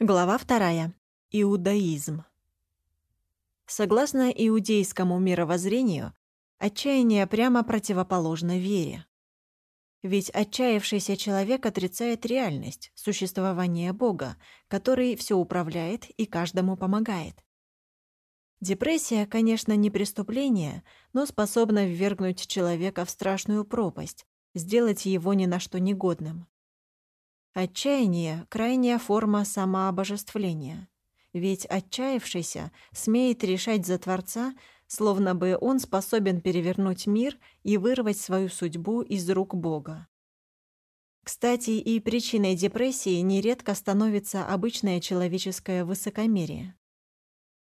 Глава вторая. Иудаизм. Согласно иудейскому мировоззрению, отчаяние прямо противоположно вере. Ведь отчаявшийся человек отрицает реальность, существование Бога, который все управляет и каждому помогает. Депрессия, конечно, не преступление, но способна ввергнуть человека в страшную пропасть, сделать его ни на что негодным. Отчаяние — крайняя форма самообожествления. Ведь отчаявшийся смеет решать за Творца, словно бы он способен перевернуть мир и вырвать свою судьбу из рук Бога. Кстати, и причиной депрессии нередко становится обычное человеческое высокомерие.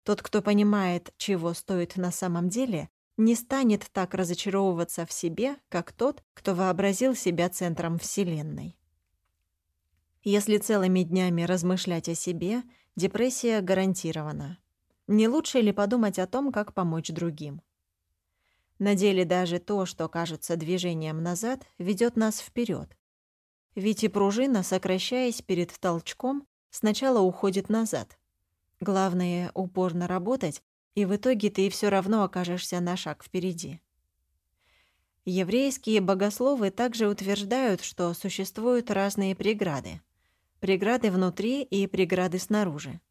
Тот, кто понимает, чего стоит на самом деле, не станет так разочаровываться в себе, как тот, кто вообразил себя центром Вселенной. Если целыми днями размышлять о себе, депрессия гарантирована. Не лучше ли подумать о том, как помочь другим? На деле даже то, что кажется движением назад, ведет нас вперед. Ведь и пружина, сокращаясь перед толчком, сначала уходит назад. Главное — упорно работать, и в итоге ты все равно окажешься на шаг впереди. Еврейские богословы также утверждают, что существуют разные преграды — Преграды внутри и преграды снаружи.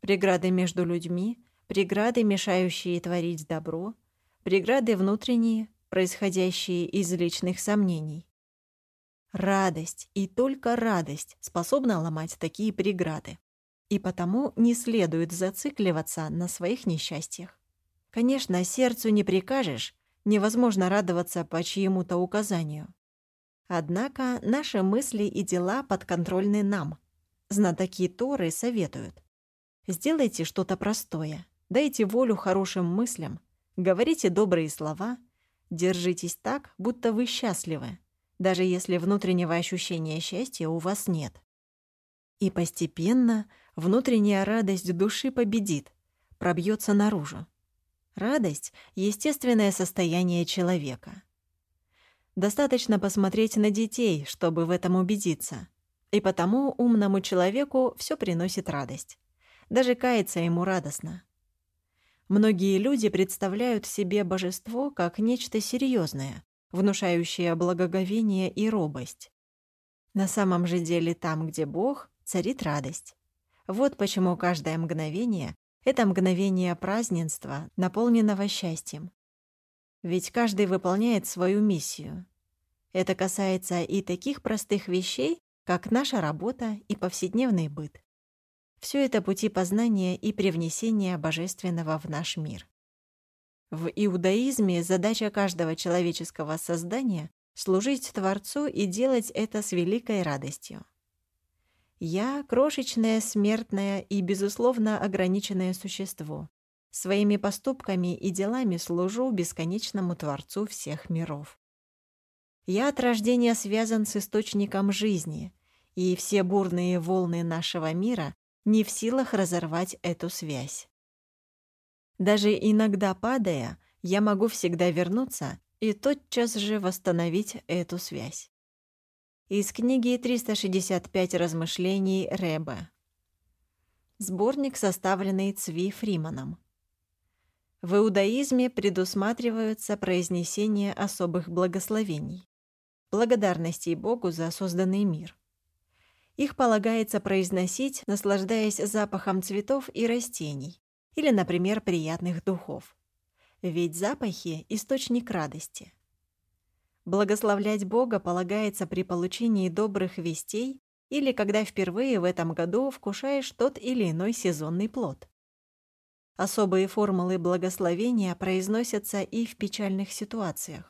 Преграды между людьми, преграды, мешающие творить добро, преграды внутренние, происходящие из личных сомнений. Радость и только радость способна ломать такие преграды. И потому не следует зацикливаться на своих несчастьях. Конечно, сердцу не прикажешь, невозможно радоваться по чьему-то указанию. Однако наши мысли и дела подконтрольны нам. Знатоки Торы советуют. Сделайте что-то простое, дайте волю хорошим мыслям, говорите добрые слова, держитесь так, будто вы счастливы, даже если внутреннего ощущения счастья у вас нет. И постепенно внутренняя радость души победит, пробьется наружу. Радость — естественное состояние человека — Достаточно посмотреть на детей, чтобы в этом убедиться. И потому умному человеку все приносит радость. Даже каяться ему радостно. Многие люди представляют себе божество как нечто серьезное, внушающее благоговение и робость. На самом же деле там, где Бог, царит радость. Вот почему каждое мгновение — это мгновение празднества, наполненного счастьем. Ведь каждый выполняет свою миссию. Это касается и таких простых вещей, как наша работа и повседневный быт. Все это пути познания и привнесения божественного в наш мир. В иудаизме задача каждого человеческого создания — служить Творцу и делать это с великой радостью. Я — крошечное, смертное и, безусловно, ограниченное существо. Своими поступками и делами служу бесконечному Творцу всех миров. Я от рождения связан с источником жизни, и все бурные волны нашего мира не в силах разорвать эту связь. Даже иногда падая, я могу всегда вернуться и тотчас же восстановить эту связь. Из книги «365 размышлений Рэбе». Сборник, составленный Цви Фриманом. В иудаизме предусматриваются произнесение особых благословений благодарностей Богу за созданный мир. Их полагается произносить, наслаждаясь запахом цветов и растений, или, например, приятных духов. Ведь запахи — источник радости. Благословлять Бога полагается при получении добрых вестей или когда впервые в этом году вкушаешь тот или иной сезонный плод. Особые формулы благословения произносятся и в печальных ситуациях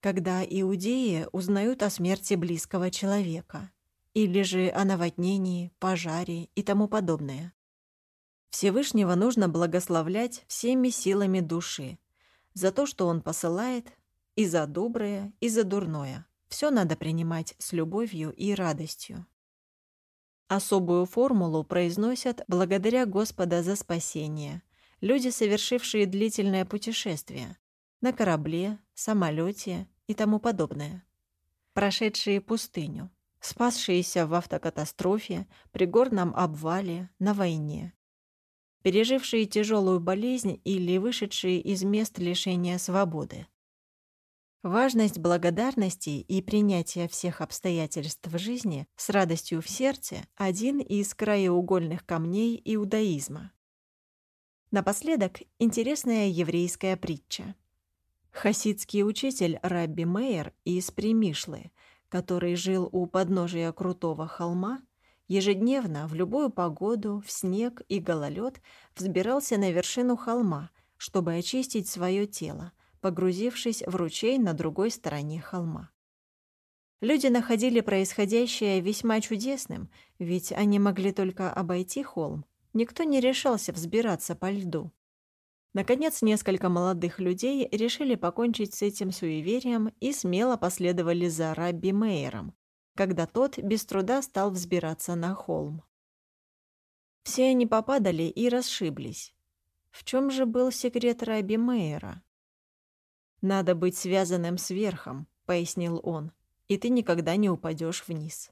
когда иудеи узнают о смерти близкого человека, или же о наводнении, пожаре и тому подобное. Всевышнего нужно благословлять всеми силами души за то, что Он посылает, и за доброе, и за дурное. Все надо принимать с любовью и радостью. Особую формулу произносят благодаря Господа за спасение люди, совершившие длительное путешествие, на корабле, самолете и тому подобное. Прошедшие пустыню, спасшиеся в автокатастрофе, при горном обвале, на войне, пережившие тяжелую болезнь или вышедшие из мест лишения свободы. Важность благодарности и принятия всех обстоятельств жизни с радостью в сердце – один из краеугольных камней иудаизма. Напоследок, интересная еврейская притча. Хасидский учитель Рабби Мейер из Примишлы, который жил у подножия крутого холма, ежедневно в любую погоду, в снег и гололед взбирался на вершину холма, чтобы очистить свое тело, погрузившись в ручей на другой стороне холма. Люди находили происходящее весьма чудесным, ведь они могли только обойти холм. Никто не решался взбираться по льду. Наконец, несколько молодых людей решили покончить с этим суеверием и смело последовали за Рабби Мейером, когда тот без труда стал взбираться на холм. Все они попадали и расшиблись. В чем же был секрет Рабби Мейера? «Надо быть связанным с верхом», — пояснил он, «и ты никогда не упадешь вниз».